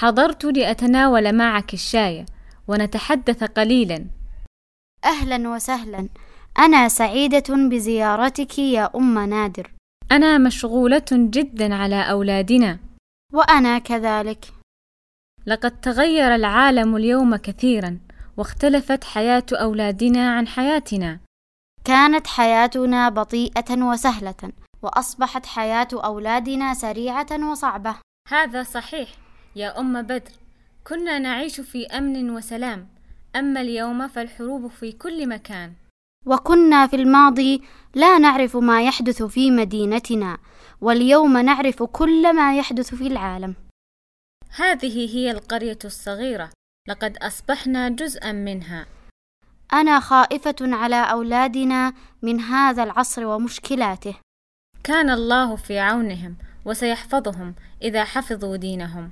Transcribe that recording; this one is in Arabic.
حضرت لأتناول معك الشاي ونتحدث قليلا. أهلا وسهلا. أنا سعيدة بزيارتك يا أم نادر. أنا مشغولة جدا على أولادنا. وأنا كذلك. لقد تغير العالم اليوم كثيرا واختلفت حياة أولادنا عن حياتنا. كانت حياتنا بطيئة وسهلة وأصبحت حياة أولادنا سريعة وصعبة. هذا صحيح. يا أم بدر كنا نعيش في أمن وسلام أما اليوم فالحروب في كل مكان. وكنا في الماضي لا نعرف ما يحدث في مدينتنا واليوم نعرف كل ما يحدث في العالم. هذه هي القرية الصغيرة لقد أصبحنا جزءا منها. أنا خائفة على أولادنا من هذا العصر ومشكلاته. كان الله في عونهم وسيحفظهم إذا حفظوا دينهم.